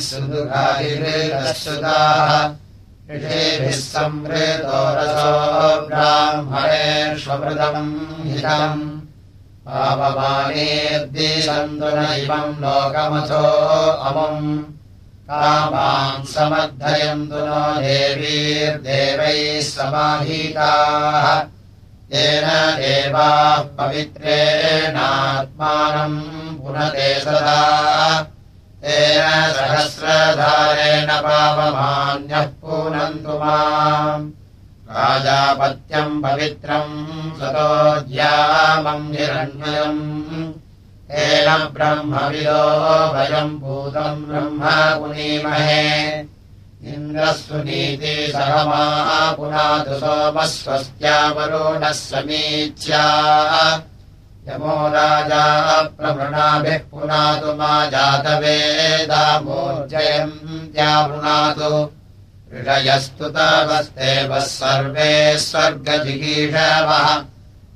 सुदुघादिवृतश्रुताः ऋषेभिः संवृतो रसो ब्राह्मणेष्वमृतम् हितम्। पावमानेर्दिशन्तु नैवम् लोकमथो अमुम्। कामान् समर्थयन्तु नो देवीर्देवैः समाहिताः येन देवाः पवित्रेणात्मानम् पुनते सदा। तेन सहस्रधारेण पावमान्यः पूनन्तु माम्। राजापत्यम् पवित्रम् तेन ब्रह्मविदो वयम् भूतम् ब्रह्म पुनीमहे इन्द्रस्वनीति सहमा पुनातु सोमः स्वस्त्यावरोणः समीच्या। यमो राजा प्रवृणाभिः पुनातु मा जातवेदामोर्जयम् त्यावृणातु ऋषयस्तु तावस्तेवः सर्वे स्वर्गजिगीषवः।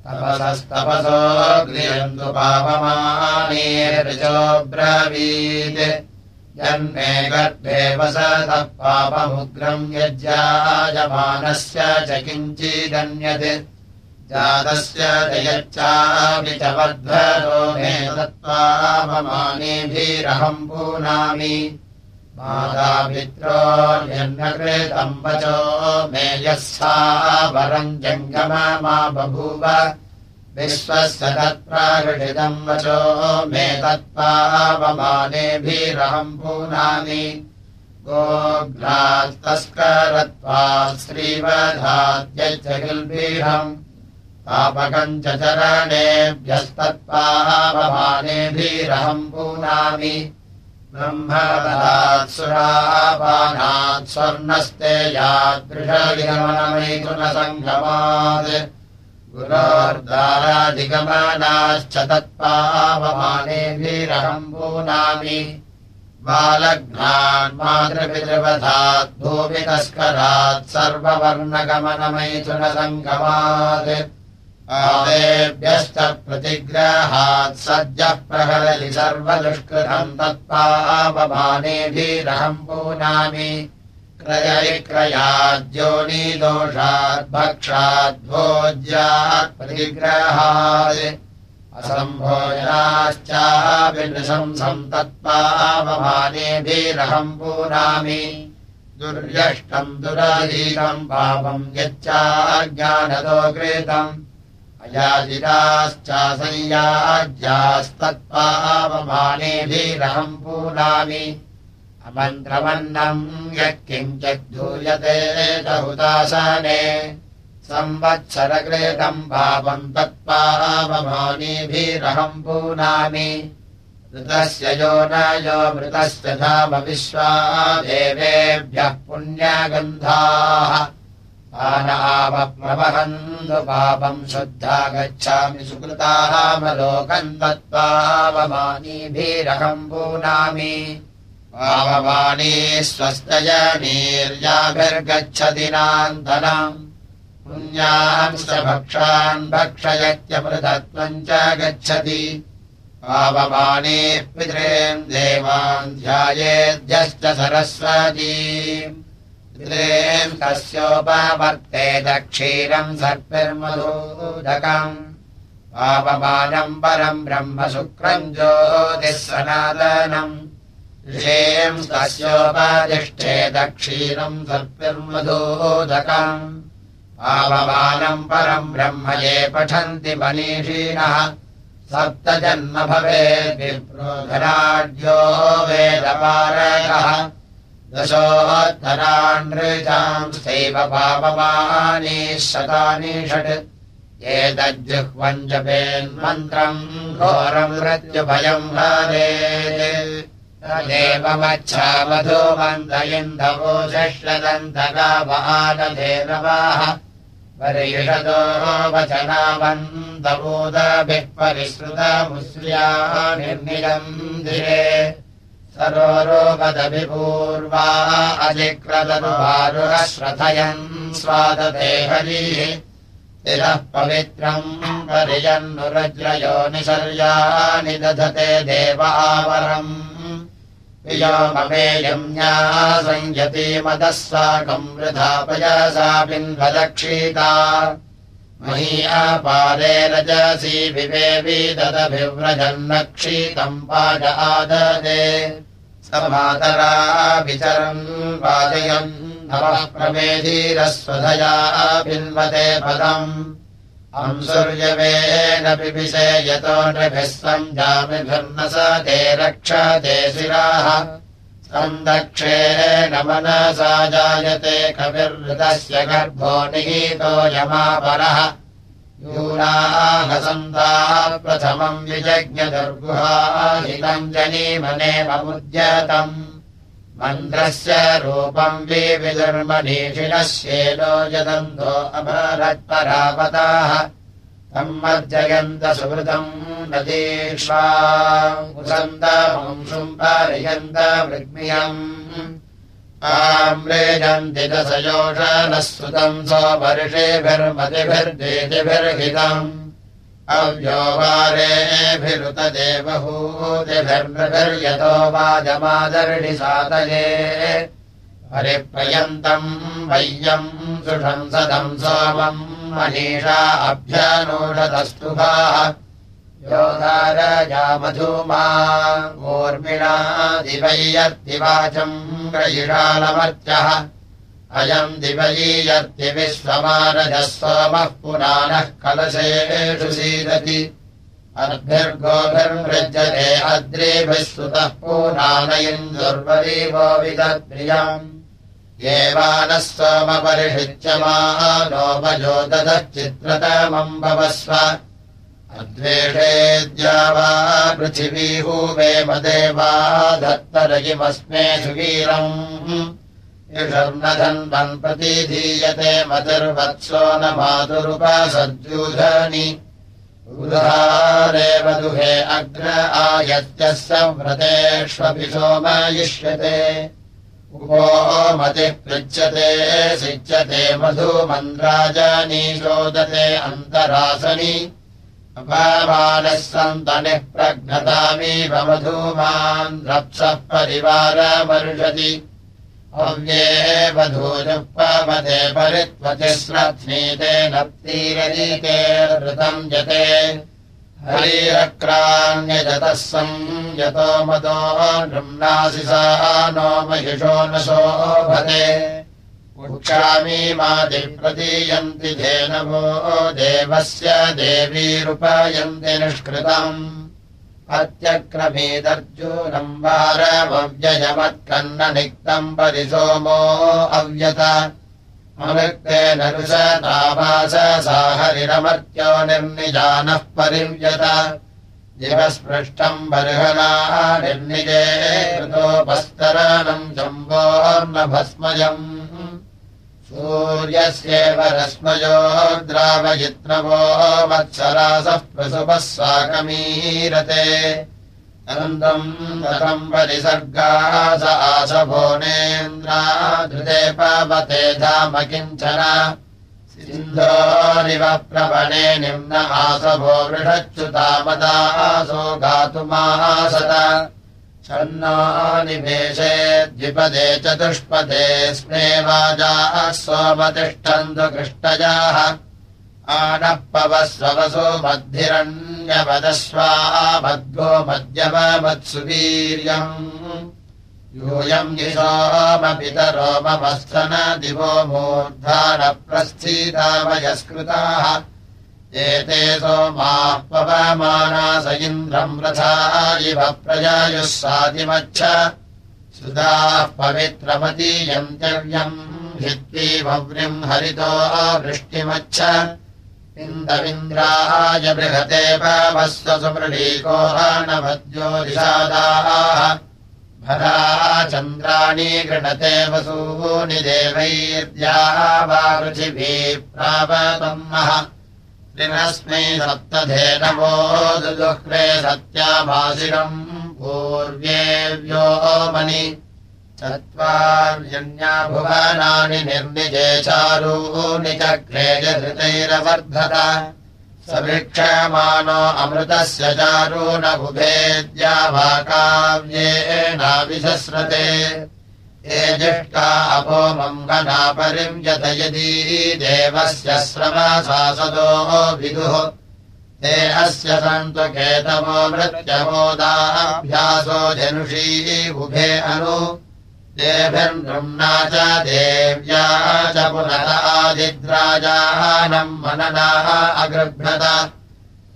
तपसस्तपसो गृहन्तु पापमानेर्जो ब्रवीत् जन्मे गर्भे वसतः पापमुग्रम् यज्जायमानस्य च किञ्चिदन्यत् जातस्य जयच्चापि च वर्धतो मे तत्त्वापमानेभिरहम् पूनामि मातापित्रोऽन्यकृतम् वचो मे यस्सा वरम् जङ्गमा बभूव विश्वस्य तत्प्रागृषितम् वचो मे तत्त्वापमानेभिरहम् पूनामि। गोघ्रास्तस्करत्वात् श्रीवधात्यजगिल्बीहम् पापकम् च चरणेभ्यस्तत्पापमानेभिरहम् पूनामि। ब्रह्मदात् सुरापानात् स्वर्णस्ते यादृशगिगमनमैथुनसङ्गमात् गुरोर्दारादिगमनाश्च तत्पावमानेभिरहम् पूनामि बालघ्नान् मातृपितृवधात् भूमितस्करात् सर्ववर्णगमनमैथुनसङ्गमात् आदेभ्यश्च प्रतिग्रहात् सद्यः प्रहरति सर्वदुष्कृतम् तत्पापमानेभिरहम् पूनामि क्रयविक्रयाद्योनीदोषाद्भक्षाद्भोज्यात् प्रतिग्रहात् असम्भोजनाश्चाभिनृशंसम् तत्पापमानेभिरहम् पूनामि। दुर्यष्टम् दुरहीतम् पापम् यच्चाज्ञानतो कृतम्। अयाजिराश्चासंयाज्यास्तत्पावमानेभिरहम् पूनामि अमन्त्रमन्नम् यः किञ्चिद्धूयते हुतासने पापम् तत्पावमानेभिरहम् पूनामि। ऋतस्य यो न यो मृतस्य धाम विश्वा देवेभ्यः पुण्यगन्धाः। आनावप्रवहन्तु पापम् शुद्धा गच्छामि सुकृतामलोकम् तत्त्वावमानीभिरहम् पूनामि पावमानी स्वस्तजनीर्याभिर्गच्छति नान्तनम्। पुण्यांश्च भक्षान् भक्षयत्यमृतत्वम् च गच्छति। पावमानीः पितॄन् देवान् ध्यायेद्यश्च सरस्वती। तस्योपवर्ते दक्षीरम् सर्पिर्मधूदकम्। पापमानम् परम् ब्रह्म शुक्रम् ज्योतिः सनातनम् ऋषेम् तस्योपतिष्ठे दक्षीरम् सर्पिर्मधूदकम् पापमानम् परम् ब्रह्म ये पठन्ति मनीषिणः सप्तजन्म भवेद्विप्रोधराढ्यो वेदपारकः दशोत्तराण्जांस्तैव पापमानी शतानि षट्। एतज्जुह्वम् जपेन्मन्त्रम् घोरम् मृत्युभयम् हरेदेव मच्छा मधुमन्दयिन्दवोषदन्तगावानधेनवाः परिषदो वचनावन्दबोधभिः परिश्रुतमुस्र्या निर्निलम् दिरे सरोरोपदभिपूर्वा अजिक्रदनुवारुरश्रथयन् स्वादते हरिः इतः पवित्रम् परिजन्नुरज्रयो निसर्यानि दधते देव आवरम् वियोममेयम्या संयतीमदः साकम् वृथापयसा बिन्वदक्षीता मही अपारे रजसी विवेवी ददभिव्रजन्नक्षीतम् पाज आददे। स मातरा विचरन् वाजयन् नवः प्रमेधीरस्वधया बिन्वते पदम् अंसुर्यवेन पिबिषे यतो नृभिः सञ्जामिभिर्न स ते रक्षते शिराः सन्दक्षेण मनसा जायते कविर्हृतस्य गर्भो निहीतो यमापरः। यूनाहसन्ताः प्रथमम् विजज्ञदुर्गुहाहितम् जनीमनेममुद्यतम् मन्त्रस्य रूपम् विविधर्मनीषिणश्येनो यदन्तो अभरत्परापताः तम् मज्जयन्त सुहृतम् नदीष्वा मुसन्तमंशुम् पारयन्त वृग्मियम्। आम्रेजन्ति दशयोषनः सुतम् वाजमादर्णि सातये। हरिप्रयन्तम् वय्यम् सुषंसदम् सोमम् मनीषा अभ्यनोषदस्तुभाः योधारजा मधूमा ऊर्मिणा दिवय्यर्तिवाचम् प्रयिषालमर्त्यः अयम् दिवयीयर्ति विश्वमानजः सोमः पुराणः कलशेषु सीदति। अर्भिर्गोभिर्मृज्यते अद्रेभिः सुतः पुराणयिन्दुर्वरीवो विदत्प्रियम् येवानः सोमपरिषिच्यमानोपजोदधः चित्रतमम् भवस्व। अद्वेषेद्या वा पृथिवीहूवे मदेवा धत्तरयिमस्मे सुवीरम् षर्णधन्वन् प्रतीधीयते मतिर्वत्सो न मातुरुपसद्यूधनि उदारेव दुहे अग्र आयत्यः संव्रतेष्वपि सोमयिष्यते। उपो मतिः पृच्छते सिच्यते मधुमन्द्राजनी शोदते अन्तरासनि। अपामानः सन्तनिः प्रघ्नतामीव मधूमान् रप्सः परिवारमर्षति अव्ये वधूरुपमते परित्वतिस्रध्नीते नप्तीरदीते ऋतम् यते। हरिरक्राण्यजतः सम् यतो मतो नृम्नासि सा नो महिषो न शोभते। उक्षामीमादिप्रतीयन्ति धेनवो देवस्य देवीरुपयन्ति निष्कृतम् अत्यक्रमेदर्जूनम् वारमव्ययमत्कन्ननिक्तम् परिसोमो अव्यत। अनुक्तेन ऋषतावास साहरिरमर्त्यो निर्निजानः परिव्यत। दिवस्पृष्टम् बर्हणा निर्निजे कृतोपस्तरणम् जम्बोर्नभस्मजम् सूर्यस्येव रश्मयो द्रावयित्रवो वत्सरासः प्रसुपः साकमीरते अनन्तम् रथम् परिसर्गास आसभोनेन्द्रा धृते पवते धाम किञ्चन। सिन्धोरिव प्रवणे निम्न आसभो वृषच्युतामदासो गातुमासत छन्नो निवेशे द्विपदे चतुष्पदे स्मे वाजाः सोमतिष्ठन्तु कृष्टजाः। आनः पवस्वसो मद्धिरण्यवदस्वा मद्गो मध्यमत्सुवीर्यम् यूयम् यिषोमपितरो ममस्तन दिवो मूर्धानप्रस्थितामयस्कृताः एते सोमाः पवमानास इन्द्रम् रथा इव प्रजायुः सादिमच्छ सुधाः पवित्रमतीयन्तव्यम् हित्वीमव्रिम् हरितो वृष्टिमच्छ इन्दविन्द्राय बृहते पवस्व सुमृळीको नवद्योदिषादाः भरा चन्द्राणि गृणते वसूनि देवैर्द्याः वा पृथिवी प्रापतम्मः त्रिनस्मै सप्तधेनवो दुदुह्रे सत्याभासिरम् पूर्व्येव्यो मणि चत्वार्यन्या भुवनानि निर्निजे चारूनि चक्रेजधृतैरवर्धत सवीक्षमानो अमृतस्य चारू न बुभेद्या वा काव्येनाविशस्रते ये जिष्टा अपो मङ्गनापरिञ्जत यदी देवस्य श्रमसासदो विदुः। ते अस्य सन्तु केतवो मृत्यमोदाभ्यासो जनुषी उभे अनु। देभिर्नृम्ना च देव्या च पुनरादिद्राजानम् मननाः अगृभ्रत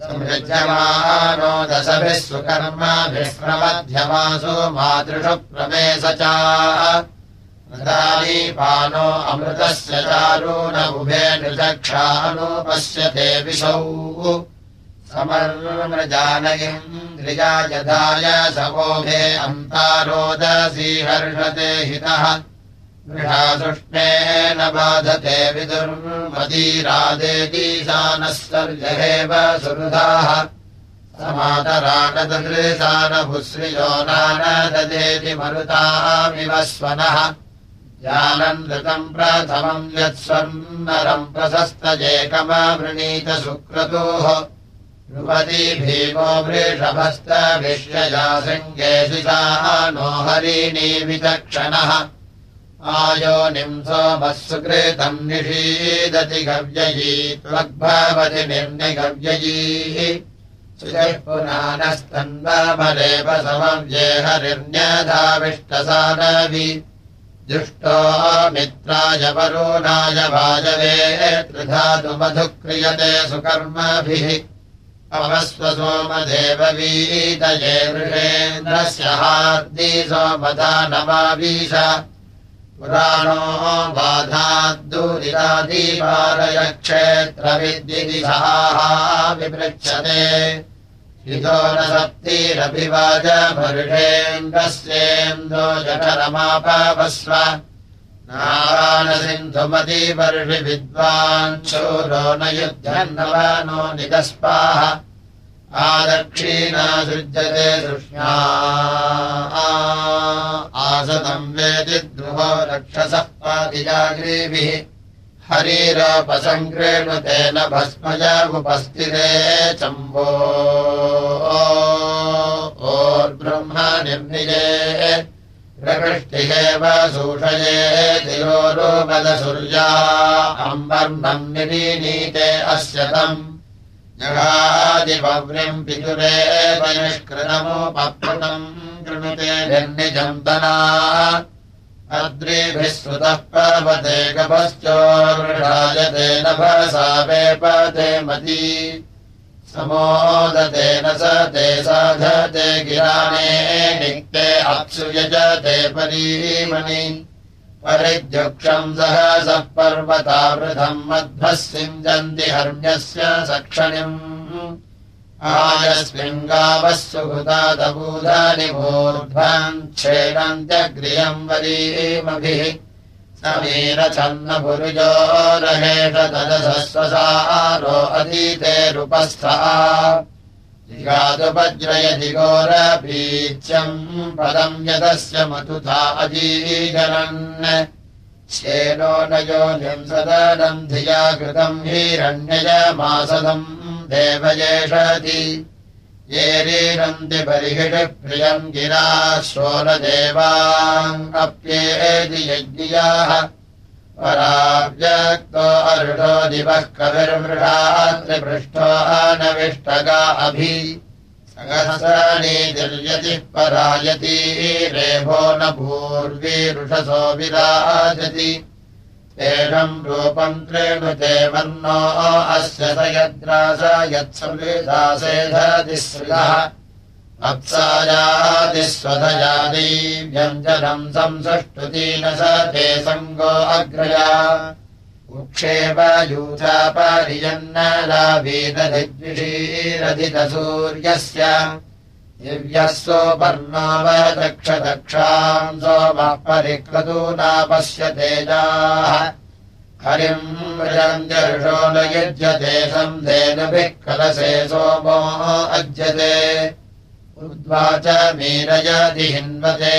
संयुज्यमानो दशभिः सुकर्मभिष्प्रमध्यमासु मातृषु प्रमेश चालीपानो अमृतस्य चारू न उभे नृचक्षानुपश्यते विशौ समर्मृजानयिन्द्रिया यथाय सवोभे अन्तारोदसीहर्षते हितः मृषासुष्णेन बाधते विदुर्मदीरादेतीशानस्तर्जहेव सुहृदाः। समातरानदृशानभुश्रियो नानददेति मरुतामिव स्वनः। जानन्दृतम् प्रथमम् यत्स्वर्णरम् प्रशस्तजेकमवृणीत सुक्रतोः। नृपदी भीमो वृषभस्तभिष्यजा शृङ्गेशिषाः नो हरिणी विचक्षणः आयो निंसोमः सुकृतम् निषीदति गव्ययी त्वग्भवति निर्निगव्ययीः। सुजः पुनानस्तन्वमरेव समव्ये हरिण्यधाविष्टसानवि। दुष्टो मित्राय वरुणाय वाजवे त्रिधातु मधुक्रियते सुकर्मभिः। अवस्व सोमदेववीतये वृषेन्द्रस्य हार्दी सोमधा नमावीश पुराणो बाधाद्दूरितादीपालयक्षेत्रविद्विदिशाः विपृच्छते। हितो न सप्तिरभिवाजभर्षेन्द्रस्येन्दो जठरमापवस्व। नारायणसिन्धुमतीवर्षि विद्वाञ्चोरो न युद्धन्नव नो निगस्पाः आदक्षीणा सृज्यते सृष्ण्या। आसतम् वेदि द्रुहो रक्षसः पातिजाग्रीभिः हरीरोपसङ्क्रेणुतेन भस्मजामुपस्थिते चम्बो। ओर्ब्रह्म निर्निजे। प्रकृष्टिहेव सूषये तिरोरोपदसूर्या अम्बर्णम् निरीनीते अस्य तम् जगादिपव्यम् पितुरेव निष्कृतमुपकृतम् कृणुते निर्निजन्तना अद्रिभिः श्रुतः पर्वते गभश्चोर्षायते नभसा वेपते मती। समोदतेन स ते साधते गिराणे निक्ते अप्सु यजते परीमणि परिद्युक्षम् सहसः पर्वतावृथम् मध्वः सिञ्जन्ति हर्म्यस्य सक्षणिम् आयस्मिङ्गावः सुहृतादबूधानि मूर्ध्वम् क्षेणन्त्यग्रियम् वरीमभिः समीरछन्नपुरुजो रहेष तदसस्वसारो अधीतेरुपस्थः जिगादुपज्रयदिगोरपीच्यम् पदम् यदस्य मतुथा अजीजनन्। श्येनो न योनिम् सदनम् धिया कृतम् हिरण्ययमासदम् देवयेषति। ये रीरन्ति बर्हिषि प्रियम् गिरा शोरदेवाङ्प्येति यज्ञियाः पराव्यक्तो अरुषो दिवः कविर्मृषात्रिपृष्ठो अनविष्टगा अभि। सहस्राणीतिर्यतिः परायती रेभो न भूर्वीरुषसो विराजति। एषम् रूपम् त्रेणुते वर्णो अस्य स यद्रास यत्संविदासेधतिश्रियः अप्सायादिस्वधयादी व्यञ्जनम् संसष्टुतीन स ते सङ्गो अग्रया उक्षेप यूथापरियन्नलाभीदधिद्विषीरधितसूर्यस्य दिव्यः सोपर्णावदक्षदक्षाम् सोमः परिक्रतूनापश्य तेजाः। हरिम् व्रजन्त्यर्षो न युज्यते सन्धेनुभिः कलसे सोमो अज्यते उद्वाच मीरयति हिन्वते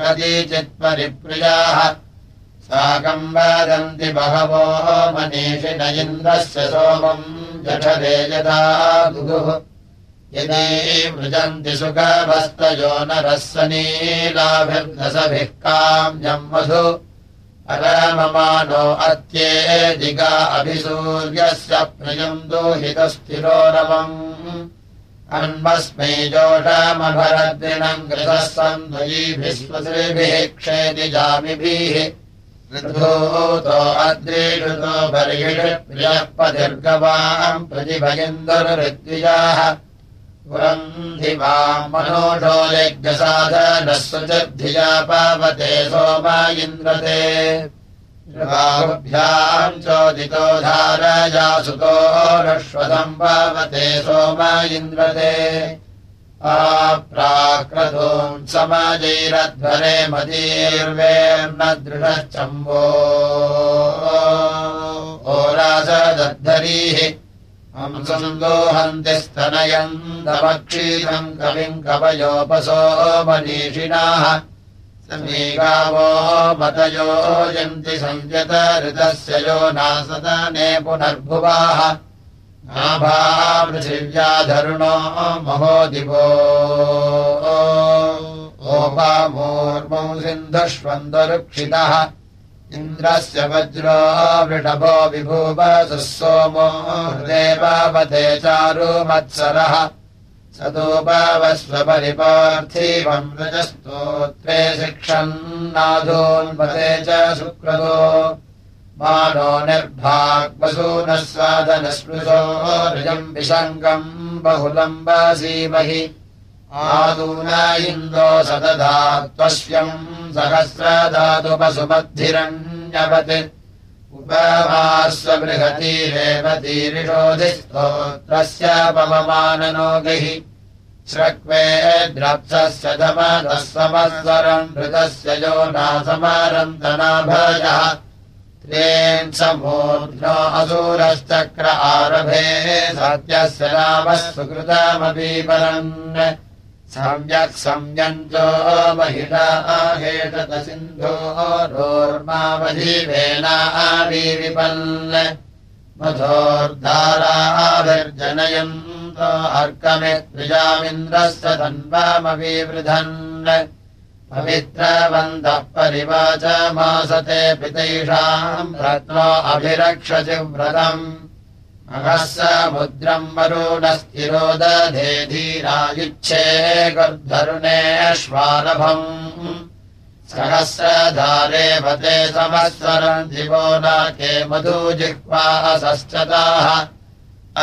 कतिचित्परिप्रियाः साकम् वदन्ति बहवो मनीषि इन्द्रस्य सोमम् जठरे यदा गुगुः यदि मृजन्ति सुखभस्तयो नरस्वनीलाभिर्दशभिः काम्यम् मधु परममानो अत्येदिगा अभिसूर्यस्य प्रियम् दोहितस्थिरो रमम् अन्वस्मै जोषमभरद्रिणम् कृतः सन्ध्वयीभिः क्षेति जामिभिः ऋतोतो अद्रीषुतो बर्हिषप्रियः पतिर्गवाम् प्रतिभयन्दुर्हृद्विजाः पुरन्धि वाम् मनोषो यज्ञसाधनः सुचिर्धिया पावते सोमा इन्द्रते भ्याम् चोदितो धारया सुतो रश्वतम् पावते सोम इन्द्रते। आप्राक्रतोम् समजैरध्वरे मदीर्वेर्न दृढश्चम्बो। ओरासदद्धरीः हंसन्दोहन्ति स्तनयम् दमक्षीरम् कविम् कवयोपसो मनीषिणाः समीगावो यन्ति संयत ऋतस्य यो नासदने पुनर्भुवाः नाभा पृथिव्याधरुणो महो दिवो। ओपामोर्मौ सिन्धुष्वन्दरुक्षितः। इन्द्रस्य वज्रो वृषभो विभूवसुः सोमो हृदेवावते सदोपावस्वपरिपार्थिवम् रजस्तोत्रे शिक्षन्नाधोन्वते च सुक्रतो। मानो निर्भाग्वसूनः स्वादनस्पृशो रजम् विशङ्गम् बहुलम् वासीमहि आदून इन्दो सदधा त्वश्यम् सहस्रधातुपसुमद्धिरण्यवत् उपमास्वबृहतीरेवतीरिषोधिस्तोत्रस्य पवमाननो गहि। श्रक्वे द्रप्सस्य धमदः समस्वरम् धृतस्य यो नासमारन्तनाभयः त्रेन् समूर्ध्नो असूरश्चक्र आरभे सत्यस्य रामः सुकृतमपि परन् सम्यक् संयन्तो महिला हेषत सिन्धो मधोर्धाराभिर्जनयन्तो अर्कमित्रिजामिन्द्रस्य धन्वामविवृधन् पवित्रवन्तः परिवाच मासते पितैषाम् रत्नो अभिरक्षति व्रतम् अहः समुद्रम् वरुणस्थिरो दधे धीरायुच्छे गर्धरुणेष्वारभम् सहस्रधारे पते समस्वरम् दिवो न के मधुजिह्वासश्चताः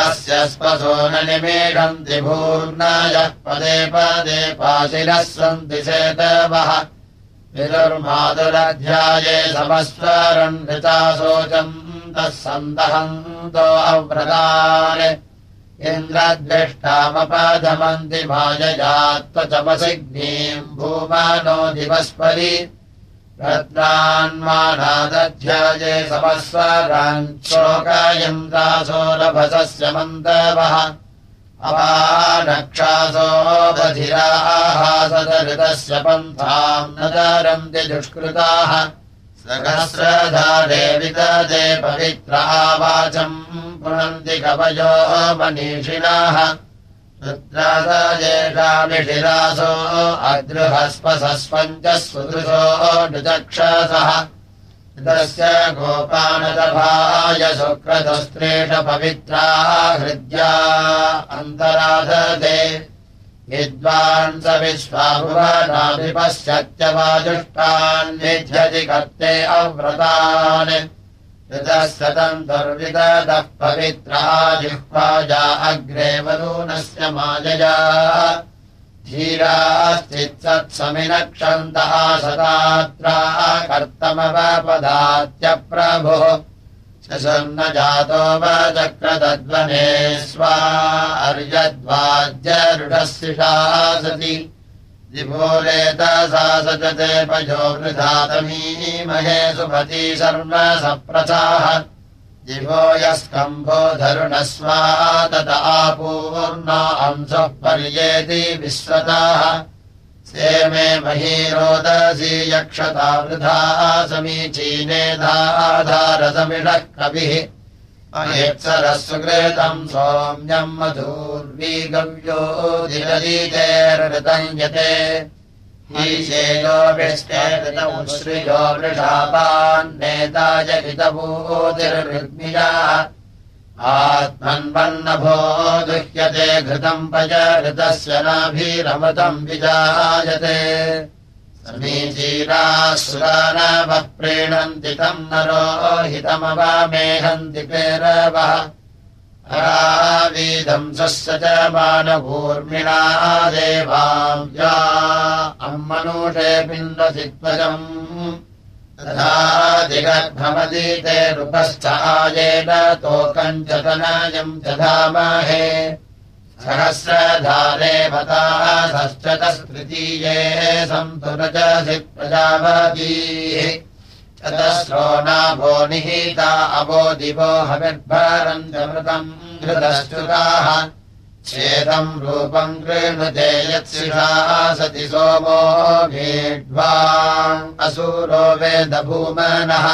अस्य न निमेषन्ति भूर्नायः पदे पदे पाशिनः सन्ति सेतवः विदुर्मातुरध्याये समस्वरम् नृता शोचम् सन्दहन्तो अव्रतान्। इन्द्रद्वेष्टामपधमन्ति मायजात्वचमसिग्नीम् भूमानो दिवस्परि रत्नान्मानादध्याये समस्वरान् शोकायन्दासोरभसस्य मन्दवः। अपानक्षासो बधिराहासदऋतस्य पन्थाम् न दरन्ति दुष्कृताः सहस्रधारे विददे पवित्रा वाचम् पुनन्ति कवयो मनीषिणाः। रुद्राजेषामिषिरासो अदृहस्पसस्पञ्च सुदृशो नृचक्षसः। तस्य गोपानदभाय सुक्रतस्त्रेष पवित्रा हृद्या अन्तराधते विद्वान् स विश्वाभुवनाभिपश्यत्यवाजुष्टान् कर्ते अव्रतान्। ऋतः सतन्तर्विदतः पवित्रा जिह्वाजा अग्रे वरूनस्य मायया धीराश्चित्सत्समिनक्षन्तः सदात्रा कर्तमवपदात्यप्रभुः। शशन्न जातो वचक्रतद्वने स्वा अर्यद्वाज्यरुढशिषा सति दिभोरेतसा सचते पजो वृधातमीमहे सुपती शर्म सप्रथाः यस्कम्भो धरुणस्वा तत आपूर्णा अंशः पर्येति विश्वताः से मे महीरोदसी यक्षता वृथा समीचीनेधाधारसमिषः कविः अयत्सरः सुकृतम् सौम्यम् मधूर्वीगव्यो दिलदीतेर्हृतम् यते। ईशेयो विष्टेतमुश्रियो वृषापान्नेता जगितभूतिर्हृग्मिया आत्मन्वन्नभो दुह्यते घृतम् पय घृतस्य नाभिरमृतम् विजायते समीचीरासुरानवः प्रीणन्ति तम् नरो हितमवामेहन्ति पेरवः। वीदंसस्य च मानभूर्मिणा देवाव्या अम्मनूषे पिन्दसित्वजम् तथादिगर्भमदीते रूपस्थायेन तोकम् च तनयम् च धामहे सहस्रधारे मतासश्चतस्तृतीये सन्तु रजसि प्रजापतीः। चतस्रो नाभो निहिता अवो दिवो हविर्भरम् चमृतम् घृतश्चुताः चेदम् रूपम् कृणुते यत्सिषा सति सोमो भेड्वा असूरो वेदभूमनः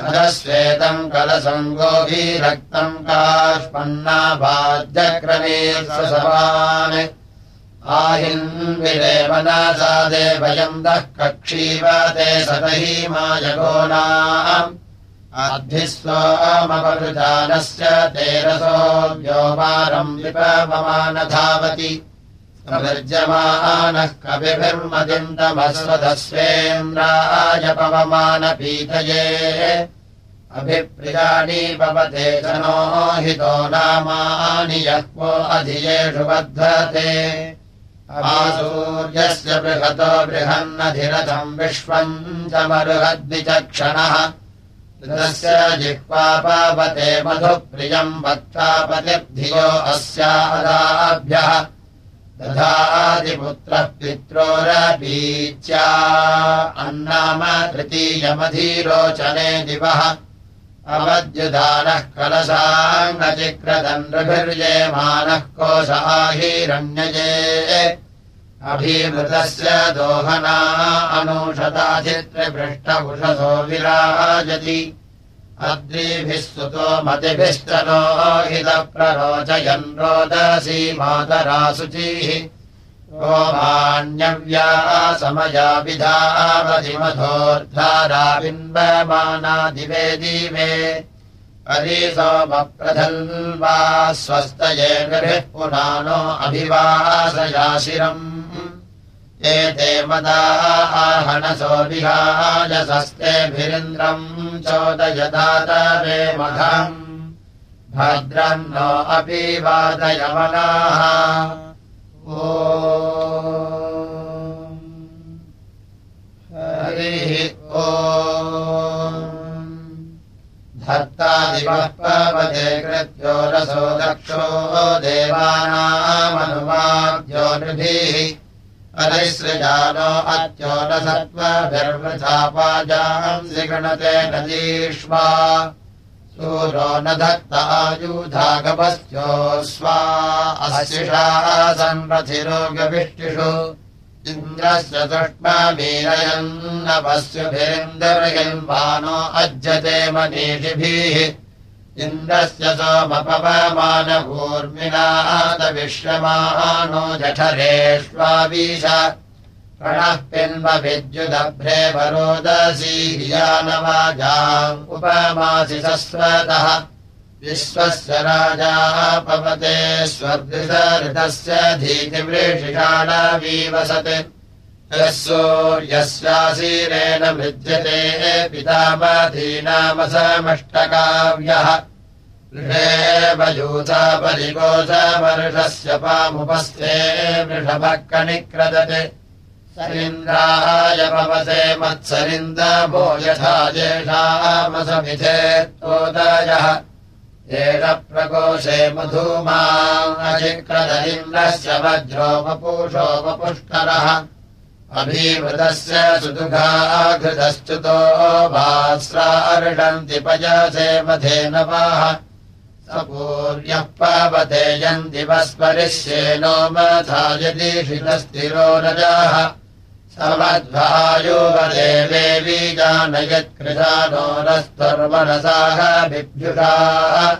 अधश्वेतम् कलसङ्गोभिरक्तम् काष्पन्नाभाज्यक्रमे स्वसवान् आहिन्विरेवनासा देवयम् दः कक्षीवते सतहीमायगोनाम् अद्भिः स्वमपरुजानस्य तेरसो व्योमारम् विपममानधावति प्रवर्जमानः कविभिर्मदिन्दमस्वधस्वेन्द्रायपवमानपीतये अभिप्रियाणि पवते जनो हितो नामानि यः वो अधियेषु बद्धते। आसूर्यस्य बृहतो बृहन्नधिरथम् विश्वम् च मरुहद्विचक्षणः। ऋतस्य जिह्वा पावते मधुप्रियम् वक्तापतिर्धियो अस्यादाभ्यः तथादिपुत्रः पित्रोरपीच्या अन्नाम तृतीयमधीरोचने दिवः अवद्युदानः कलशाङ्गचिक्रदण्डभिर्येमानः कोशाहिरण्यजे। अभीमृतस्य दोहना अनूषताचित्रपृष्ठभुषसो विराजति अद्रीभिः सुतो मतिभिश्चनो हितप्ररोचयन् रोदसी मातराशुचिः। ओमान्यव्या समया विधावधिमधोर्धारा बिम्बमाना दिवे दिवे अरिसोमप्रधल्वा स्वस्तये गृभिः पुनानो अभिवासयाशिरम् एते मघम्। भद्रम् नो अपि वादयमनाः ओ हरिः ओ धत्तादिवः पवते कृत्यो रसो दक्षो देवानामनुवाद्यो नृभिः अरिसृजानो अत्यो न सत्त्वभिर्वृथापाजांसि गणते नदीष्वा। सूरो न धत्तायुधागपस्यो स्वा अशिषा संरथिरोगविष्टिषु इन्द्रस्य दुष्मवीरयन्नपस्युभिरिन्दर्यन्वानो अज्यते मनीषिभिः इन्द्रस्य सोमपवमानभूर्मिनादविश्यमानो जठरेष्वावीश प्रणः पिन्वविद्युदभ्रे वरोदसीयानवाजाम् उपमासि सस्वतः। विश्वस्य राजा पवते स्वर्गृतऋतस्य धीतिवृषिषाणवीवसत् यः सूर्यस्यासीरेण मृज्यते पितामधीनामसमष्टकाव्यः ऋषेवयूथा परिकोशवर्षस्य पामुपस्थे वृषभः कनिक्रदते सरिन्द्राय पवसे मत्सरिन्दभो यथा येन प्रकोशे मधूमाजिक्रदलिन्द्रस्य वज्रोपपूषोपपुष्करः अभीवृतस्य पयसे मधेनवाः। पूर्यः पावते यन्ति वस्परिष्येनो मथा यदीशितस्तिरो रजाः समध्वायोगदेवे बीजानयत्कृता नो नस्तर्वनसाः बिभ्युषाः।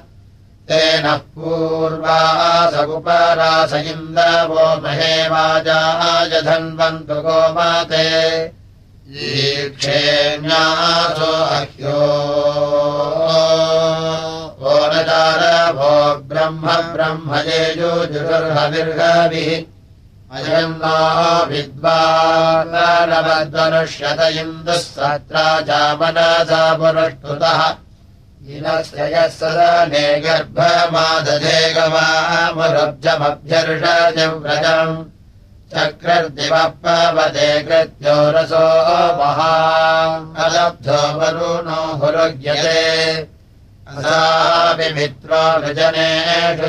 तेन पूर्वासगुपरास इन्दवो महे वाजाय धन्वन्तु गोमाते। ईक्षेण्यासो अह्यो भो ब्रह्म विद्वानवद्वनुष्यत इन्दुः सत्रा चामनसा पुरष्टुतः इनस्य यः सदने गर्भमादधे गवामरुब्जमभ्यर्षजव्रजम् चक्रर्दिवः पवदे कृत्यो रसो महालब्धो वरुणो हुरुग्यते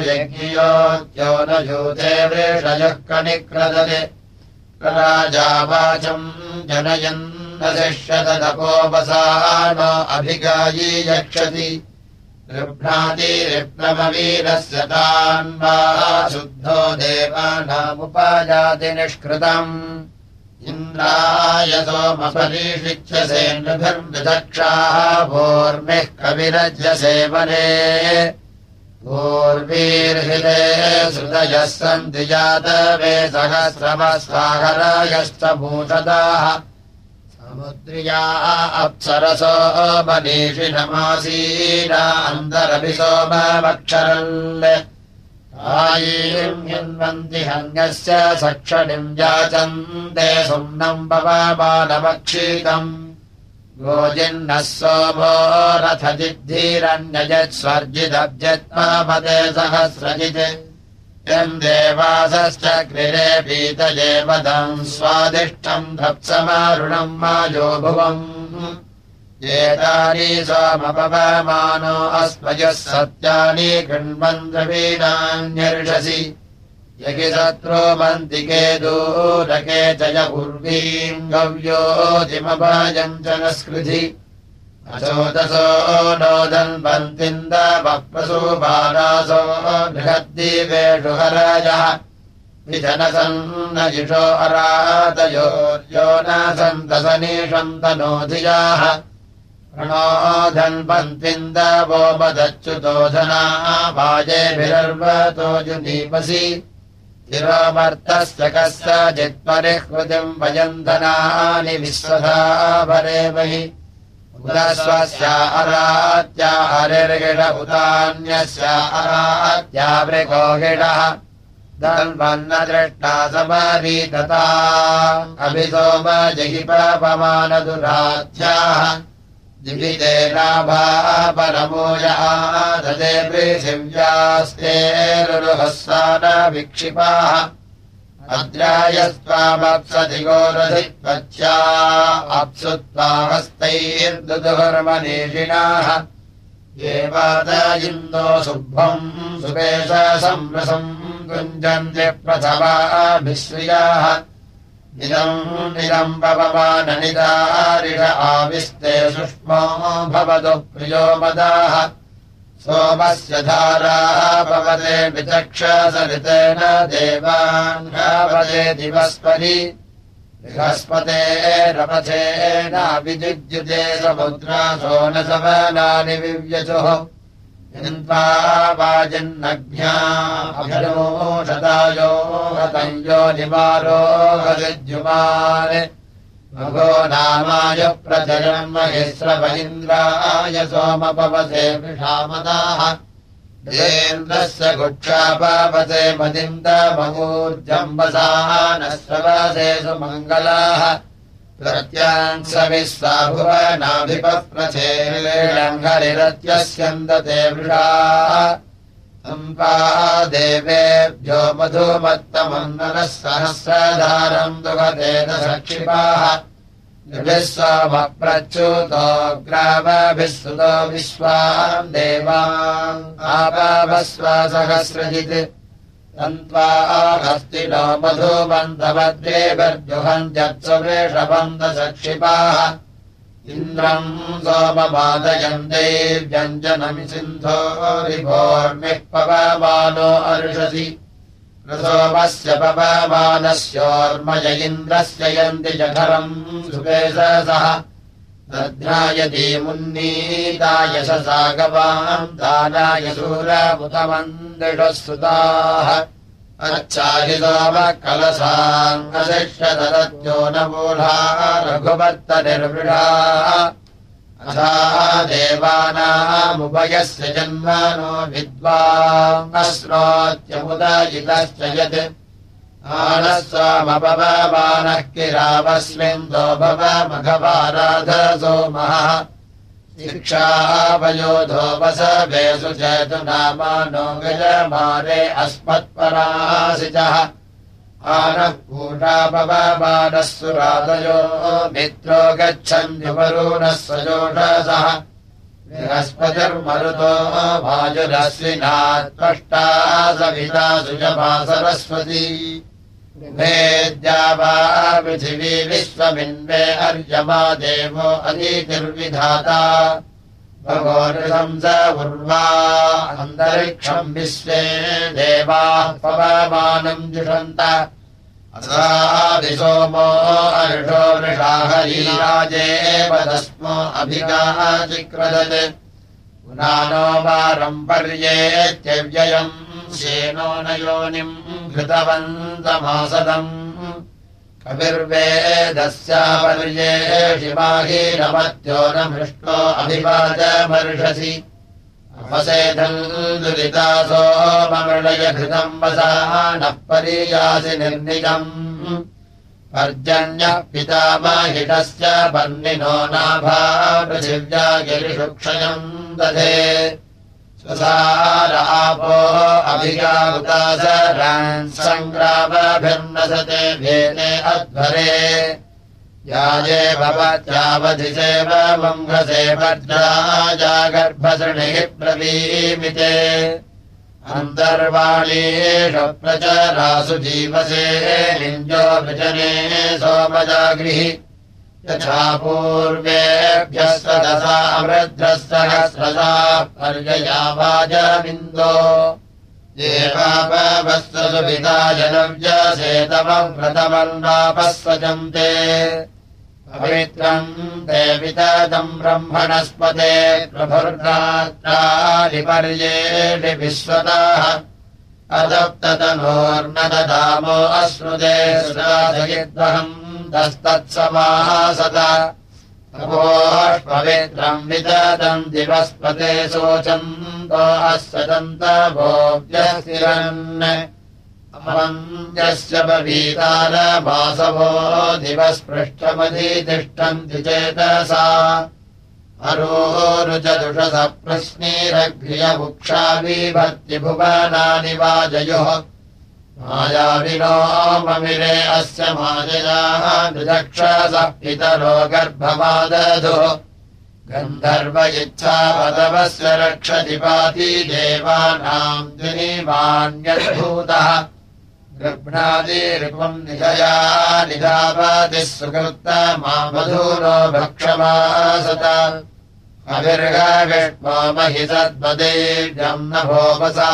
यज्ञियोद्यो न जूते वृषयः कनिक्रदते। राजावाचम् जनयन् न शिष्यतपोपसा न अभिगायी यक्षति ऋभ्रातिरिप्लमवीरस्य तान्वा शुद्धो देवानामुपायाति निष्कृतम् इन्द्राय सोमपरीषिच्यसे नृभिर्विदक्षाः भूर्मिः कविरज्यसेवने। भूर्वीर्हिते श्रुतयः सन्ति जातवे सहस्रमस्वाहरायश्च भूषदाः। समुद्रिया अप्सरसो मनीषिणमासीना अन्तरभि सोमवक्षरन् आयीर्यन्वन्ति हन्यस्य सक्षणिम् याचन्ते सुम्नम् पवमानमक्षीतम् गोजिन्नः जिद्धीरन्यजत् स्वर्जिदब्जत्मापदे सहस्रजित्। यम् देवासश्च पीतये वदम् स्वादिष्टम् धप्समारुणम् माजो भुवम् सोमपवमानो अस्मयः सत्यानि गृह्मन्द्रवीणान्यर्षसि यगि शत्रो मन्तिके दूरके च य उर्वीम् गव्योतिमभाजम् च न स्कृधि। अचोदसो नोदन्वन्तिन्दवप्रसो बालासो बृहद्दीपेषु हराजः। विजनसन्न जिषो अरातयोर्यो न सन्तसनीषन्तनोधियाः मदच्युतोधना वाजेभिरर्वतो जुनीपसि चिरोमर्तस्य कस्य चित्परिहृतिम् वयन्धनानि विश्वधा भरे महि उदस्वस्य अरात्या हरिर्गिड उदान्यस्य अरात्या वृकोगिडः दन्वन्न दृष्टा समारीतता अभिसोम जहिपमानदुराध्याः दिवितेनाभापरमोया पृथिव्यास्तेरुहस्सा न विक्षिपाः त्वामस्तैर्दुर्मनीषिणाः इन्दो शुभम् सुपेश संरसम् कुञ्जन्ति प्रथमाभिश्रियाः इदम् निरम्बवमाननिदारिष आविस्ते सुष्मो भवतु प्रियो मदाः। सोमस्य धाराः भवते विचक्षसरितेन देवान्वदे दिवस्परि बृहस्पते रमथेनाभिजुज्युते समुद्रासो न समनानि विव्यचुः वाजिन्नभ्या अभिरोषदायो हतञ्जो निवारोहजुमान् भगो नामाय प्रचरम् महेश्रव इन्द्राय सोमपवसे विषामदाः। देन्द्रस्य गुक्षापवसे मदिन्दमूर्जम्बसा न प्रत्यांसविस्वा भुवनाभिपप्रथेर्लङ्घरिरत्यस्यन्दते वृषाः। सम्पा देवेभ्यो मधुमत्तमन्दनः सहस्रधारम् दुःखतेन सक्षिपाः सोमप्रच्युतो ग्रामभिः सुतो विश्वान् देवान् आपावस्व सहस्रजित् तन्त्वा हस्ति नो मधुबन्धवद्रेवर्जुहन्त्यत्सवेषबन्धसक्षिपाः इन्द्रम् सोमवादयन्ते व्यञ्जनमि सिन्धो रिभोर्मिः पवमानो अर्षसि। सोमस्य पवमानस्योर्मय इन्द्रस्य यन्ति जठरम् सुपेशसः दध्नायति मुन्नीताय सागवाम् दानाय सूरमुतमन्दिषः सुताः अच्छाहि सोमकलसाङ्गशिष्यदरत्यो न मूढा रघुवर्तनिर्मृढा अथा देवानामुभयस्य जन्मनो विद्वाङ्गश्रोत्यमुदयितश्च यत् स्वामपवमानः किरावस्मिन्दो भवमघवाराध सोमः शिक्षावयोधोपसभेषु चेतु नामानो गजमारे अस्मत्परासिजः आनः कूटापवमानः सुरादयो मित्रो गच्छन्त्युपरूणः सजोषसः बृहस्पतिर्मरुतो वाजुरश्विना त्वष्टा सविता सुजमा सरस्वती वेद्या वा पृथिवी विश्वमिन्वे अर्यमा देवो अदितिर्विधाता भगोर्हंस उर्वा अन्तरिक्षम् विश्वे देवाः पवमानम् जुषन्त। असादिसोमो अर्षो वृषाहरीराजे पदस्मो अभिगाचिक्रदत्। पुनानो वारम् शेनो न योनिम् घृतवन्तमासदम्। कविर्वेदस्यापर्ये शिवाहीनमत्यो न मृष्टो ममृळय घृतम् वसा नः परीयासि निर्निजम् पर्जन्यः पितामहिषस्य पर्णिनो नाभा पृथिव्या गिरिषु क्षयम् दधे स्वसारापो अभिगावुतासरान् सङ्ग्रामभिर्नसते भेदे अध्वरे। याजे भवत्यावधिसेव मङ्घसे भद्राजागर्भसृणिः प्रवीमिते। अन्तर्वाणीषु प्रचरासु जीवसे निञ्जो विजने सोमजागृहि यथा पूर्वेभ्यः सदसा अमृद्रः पर्यया वाजमिन्दो देवापवस्वसुविधा जनव्यसेतवम् व्रतमन्वापः स्वजन्ते पवित्रम् ते वितदम् ब्रह्मणस्पते प्रभुर्गात्रादिपर्येणि विश्वताः। अदप्ततनोर्न ददामो अश्नुते सुराधयिद्वहम् तस्तत्समासत पवित्रम् विदतम् दिवस्पते शोचन्तो अस्वदन्तभोऽव्यस्तिरन् अपञ्जस्य पवीतारमासवो दिवस्पृष्ठमधितिष्ठन्ति चेतसा अरोरुचदुषसप्रश्नीरघ्रियमुक्षा विभक्ति भुवनानि वाजयोः मायाविनो ममिरे अस्य माययाः नृदक्षसः पितरो गर्भमादधो गन्धर्व इच्छावदवस्य रक्षति पाति देवानाम् द्विनीवान्यद्भूतः गृह्णादिरिपुम् निधया निधापातिः सुकृत्ता मा मधूरो भक्षमासत अविर्गविष्मो महि सद्वदेव्यम् न भोपसा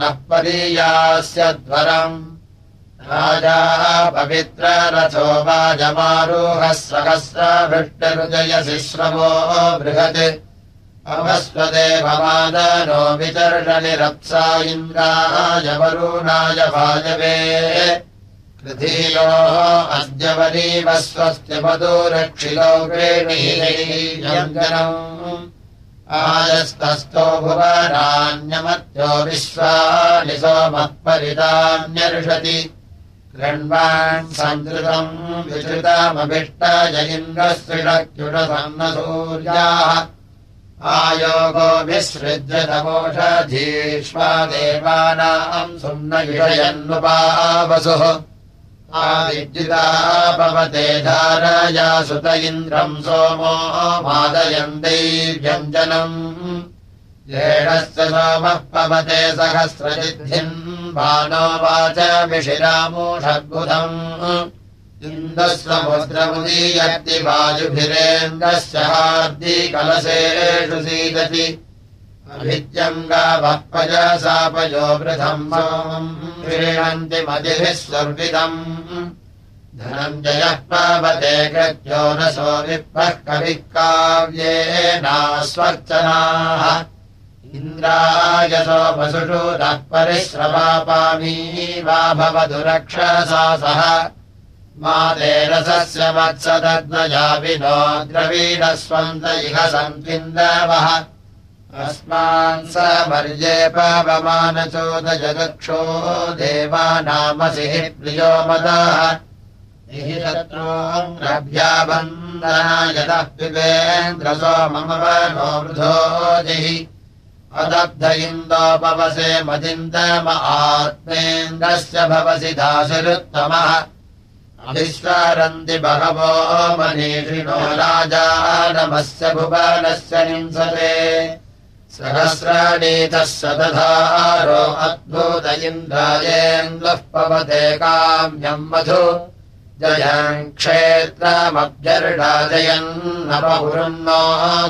नः परीयास्यध्वरम् राजा पवित्ररथो वाजमारोहः सहस्रभृष्टरुजयसि श्रवो बृहत् अवस्वदेवमादनो वितर्षनिरप्सा इन्द्राय वरुणाय वाजवे पृथीयोः अद्य वरीव स्वस्य मधुरक्षिलो वेणीजनम् आयस्तस्थो भुवनान्यमत्यो विश्वानि सोमत्परितान्यर्षति कृण्वान् सन्दृतम् विश्रुतमभिष्टज इन्द्रस्त्रिणक्युषसन्नसूर्याः आयोगो विसृज्यतमोषधीष्वा देवानाम् सुम्न विषयन्नुपावसुः आविद्युता भवते धारया सुत इन्द्रम् सोमो मादयन् दैव्यञ्जनम् येणस्य सोमः पवते सहस्रसिद्धिम् भानो वाच विशिरामोषद्बुधम् इन्दस्वमुद्रमुदीयति वायुभिरेन्द्रस्य हार्दिकलशेषु सीदति अभित्यङ्गावः सापयो वृथम् क्रीणन्ति मदिभिः स्वर्विदम् धनञ्जयः पावते कृत्यो न सो विप्पः कविः काव्येनास्वर्चनाः इन्द्राय सोमसुषु नः परिश्रवापामी वा भवतु रक्षसा सह। माते रसस्य मत्सदग्नजापिनो द्रवीणस्वन्त इह सन्त्विन्दवः अस्मान् स मर्ये पावमानचोदजगक्षो देवानामसि प्रियो मदः। यतः पिबेन्द्रसो मम नो वृधो जिहि। अदब्ध इन्दोपवसे मदिन्दम आत्मेन्द्रस्य भवसि दासरुत्तमः अभिस्वारन्ति बहवो मनीषिणो राजानमस्य भुवनस्य निंसते सहस्राणीतः सदधारो अद्भुत इन्द्रायेन्द्रः पवते काम्यम् मधु। जयन् क्षेत्रमभ्यर्डाजयन्नपहुरुन्नो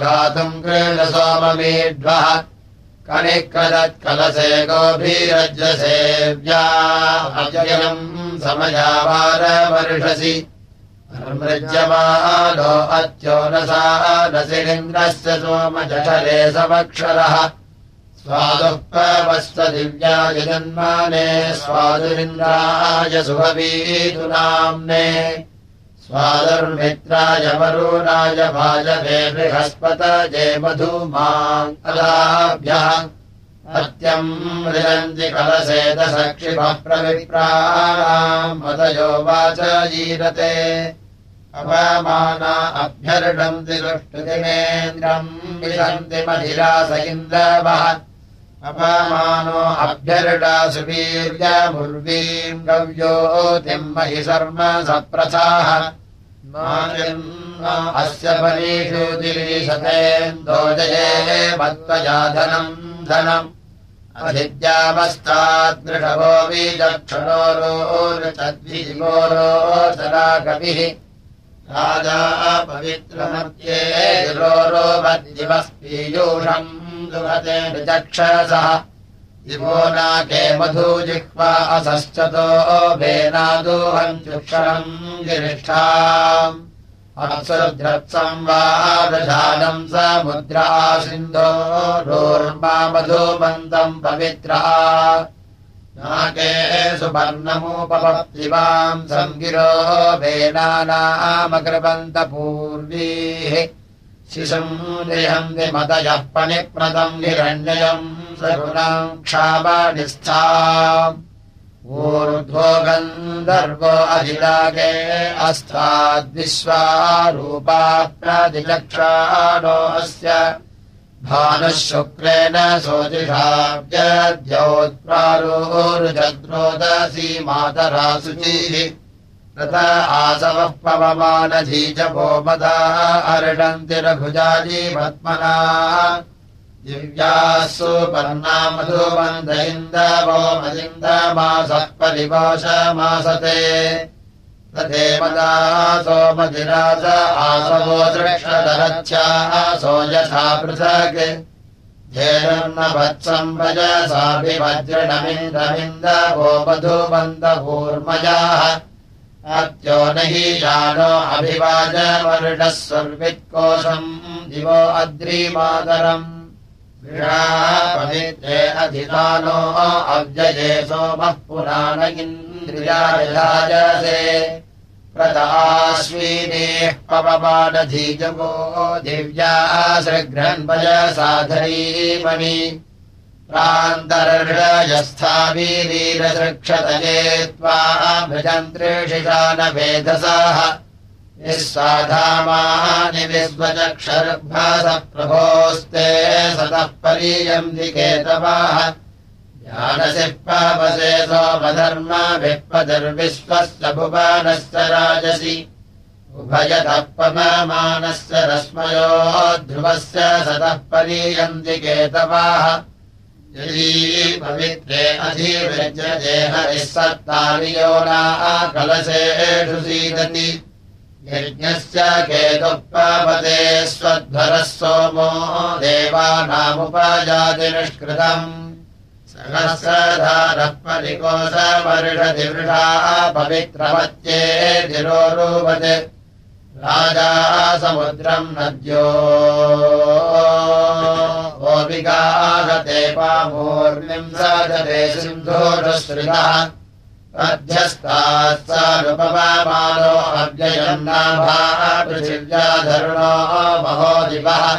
घातुम् कृणसोममीड्वः कनिक्रदत्कलसे गोभीरज्यसेव्या अजयम् समयावारवर्षसि मृज्यमानो अत्यो न सा नसिलिन्द्रस्य सोमजठरे समक्षरः स्वादुःपवस्व दिव्याय जन्माने स्वादुरिन्द्राय सुभवीतु नाम्ने स्वादुर्मित्राय वरुणाय भाजवे बृहस्पत जय मधुमाम् कलाभ्यः अत्यम् मृजन्ति कलसेदसक्षिमप्रविप्राणाम् मदयो वाच जीरते। अपमाना दुष्टुतिमेन्द्रम् विशन्ति मधिरास इन्द्रवः। अपमानो अभ्यर्डासु वीर्यमुर्वीम् गव्योतिम् महि शर्म सप्रथाः। अस्य परीषु दिलीशतेन्दोजये मत्त्वजा धनम् धनम् अधिद्यामस्तादृशवो बीजक्षणोरोचद्विमोरोचना कविः राजा पवित्रमध्ये रोरोवद्दिवस्पीयूषम् दुहते निचक्षसः दिवो नाके मधुजिह्वा असश्चतो भेनादोहम् चुक्षणम् गिरिष्ठाम् संवादशानम् समुद्रा सिन्धो रोर्मा पवित्रा। नाके सुपर्णमुपपत्तिवाम् सङ्गिरो वेनानामकृपन्तपूर्वीः शिशम् देहम् विमदयः पणिप्रदम् हिरण्ययम् सगुणाम् क्षामानिस्था ऊर्ध्वो गन्धर्वो अधिलागे अस्ताद्विश्वारूपाप्रादिलक्षाणो अस्य भानुः शुक्रेण सोऽजिषाव्यद्योत्प्रारोरुजद्रोदसी मातरा शुचिः तत आसवः पवमानधीजपो मदा अर्षन्ति रघुजाजी पद्मना दिव्यासु पर्णामधुमन्द इन्दवो मदिन्दमासः परिवाशमासते तथेमदा सोमधिराज आसवो दृक्षदरच्छासो यथा पृथक्। धेनुर्न वत्सम् वजसाभिवज्रणमिन्द्रमिन्दवो मधुमन्दकूर्मजाः अत्यो न हि जानो अभिवाजवर्णः स्वर्वित्कोशम् दिवो अद्रिमादरम् पवित्रे अधितानो अव्यये सोमः पुराण इन्द्रियाजसे प्रताश्वीनेः पवमानधीजगो दिव्या सृघ्रन्वय साधरीमणि। प्रान्तर्षयस्थावीरीरसृक्षतये त्वा भृजन्त्रिषिशानवेधसाः निःसाधामानि विश्वचक्षर्भासप्रभोस्ते सतः परीयम् केतवाः। यानसिः पावसे सोमधर्माभिःपदर्विश्वस्य भुवानश्च राजसि। उभयतः रश्मयो ध्रुवस्य सतः परीयन्ति केतवाः। यदी पवित्रे अधिविद्यते हरिः सत्तानि कलशेषु सीदति यज्ञस्य केतुः स्वध्वरः सोमो देवानामुपजातिनिष्कृतम्। सहस्रधारः परिकोशवर्षदिवृषाः पवित्रवत्ये धिरोरूपत् राजा समुद्रम् नद्यो। गोपिकागते पामूर्मिम् साजते सिन्धोरुश्रितः अध्यस्तात् सानुपमानो अव्ययम् नाभा पृथिव्याधरुणो महो दिवः।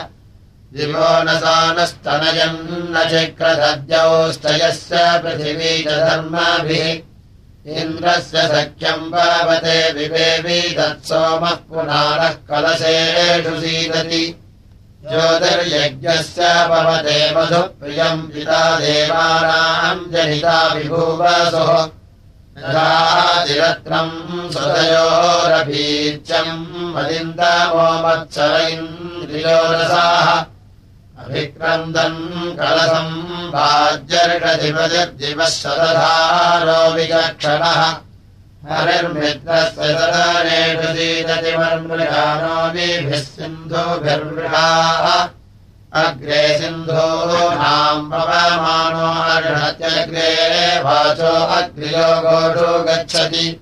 दिवो न सानस्तनयम् न चक्रदद्यौस्तयस्य पृथिवी च धर्माभिः। इन्द्रस्य सख्यम् पावते तत्सोमः पुनारः कलशेषु सीदति। ज्योतिर्यज्ञस्य पवते मधुप्रियम् पिता देवानाम् जनिता विभूवसुः मदिन्दमो मत्सर इन्द्रियोरसाः। अभिक्रन्दन् कलसम् वाज्यर्षधिपतिर्दिवः शतधारो विचक्षणः। हरिर्मित्रस्य सदनेषु सीदतिमर्मृगानो विभिः सिन्धुभिर्मृगाः अग्रे सिन्धूनाम् पवमानो अर्हत्यग्रे वाचो अग्र्यो गोषो गच्छति।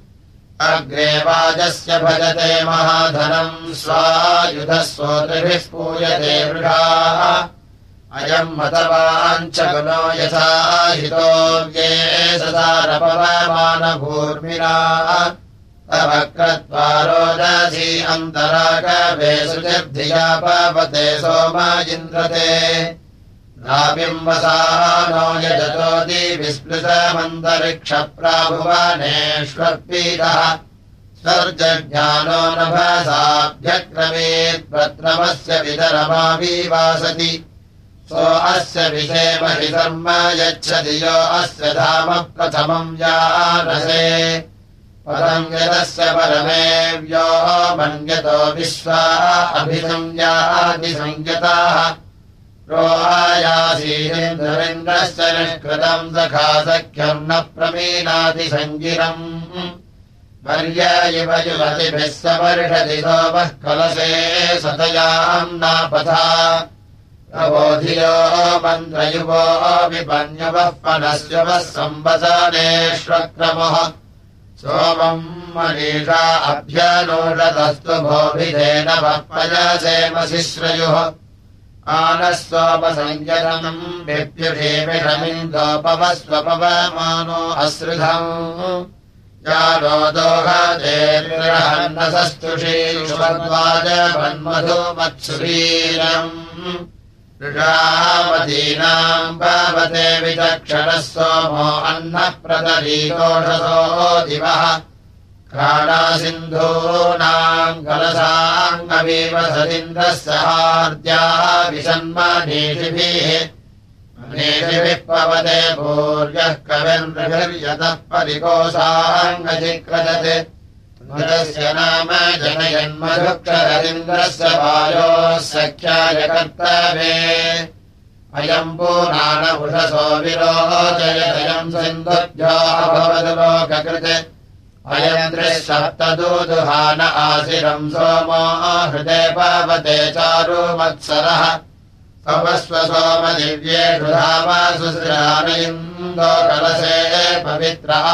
अग्रे वाजस्य भजते महाधनम् स्वायुधः सोत्रिभिः पूयते मृगाः। अयम् मतवाञ्च गुणो यथा हितो व्ये रोदसी अन्तराकवे सुचिर्धिया पावते सोमा इन्द्रते। नाबिम्बसानो यजतोति विस्पृशमन्तरिक्षप्राभुवनेष्वर्पीतः स्वर्जज्ञानो नभसाभ्यक्रमेत्प्रत्रमस्य वितरमाविवासति सो अस्य विषेमहि धर्म यच्छति यो अस्य धाम प्रथमम् जानसे परम् यदस्य परमे व्यो मन्यतो विश्वा अभिसंज्ञातिसंज्ञताः। रोहायासीन्द्रविन्द्रश्च निष्कृतम् सखा सख्यम् न प्रमीनातिसङ्गिरम् वर्य इव युवतिभिः स वर्षति सोमः कलशे सतयाम् नापथा। प्रबोधियो मन्त्रयुवो विपन्यवः पनस्यवः संवसानेष्वक्रमः सोमम् मनीषा अभ्यनोषतस्तु भोभिधेन वःपयसेमशिश्रयुः आनः सोमसञ्जनम् विप्युषेमिषमिन्दोपवस्वपवमानो अश्रुधम्। यानो दोहाजेर्हन्नसस्तुषीष्वद्वाजवन्मधुमत्सुरीरम् ऋषामतीनाम् पावते विचक्षणः सोमो अन्नः प्रदरीकोषसो दिवः। घ्राणासिन्धूनाम् कलसाङ्गमेव सदिन्द्रः सहार्द्याः विषन्मनेषिभिः। नेषिभिः पवते भूर्यः कविर्नभिर्यतः परिकोशाङ्गचिक्रदत् मदस्य नाम जनयन्मधुक्षरदिन्द्रस्य वायोः सख्याय कर्तव्ये अयम् सिन्धुभ्यो अभवद् लोककृत्। अयम् त्रिसप्तदूदुहान आशिरम् सोमो हृदे पावते चारु मत्सरः। तवस्व सोमदिव्येषु धामासु श्रानयिन्दो कलशे पवित्रः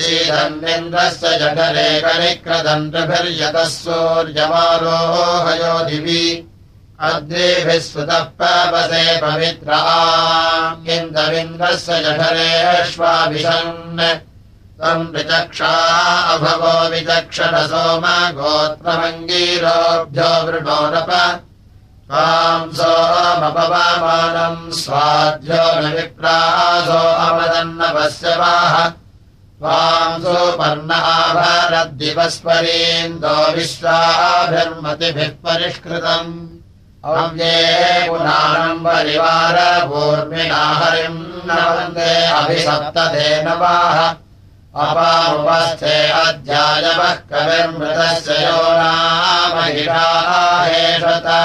सीदन्निन्द्रस्य जठरे कनिक्रदण्डभिर्यतः सूर्यमारोहयो दिवि अद्रेभिः सुतः पावसे पवित्रः। इन्दविन्द्रस्य जठरेष्वाभिषन्। त्वम् विचक्षा अभवो विचक्षण सोम गोत्रमङ्गीरोभ्यो वृणोरप। त्वाम् सोमपवामानम् स्वाध्यो न विप्रासो अवदन्नपश्यवाः त्वाम् सोपर्ण आभरद्दिवस्परीन्दो विश्वाभिर्मतिभिः परिष्कृतम् अव्ये पुनानम् परिवारभूर्मिणा हरिम् न वन्दे अभिसप्तधेनवाः अपामुपस्थे अध्यायवः कविर्मृतस्य यो नामहिषा हेषता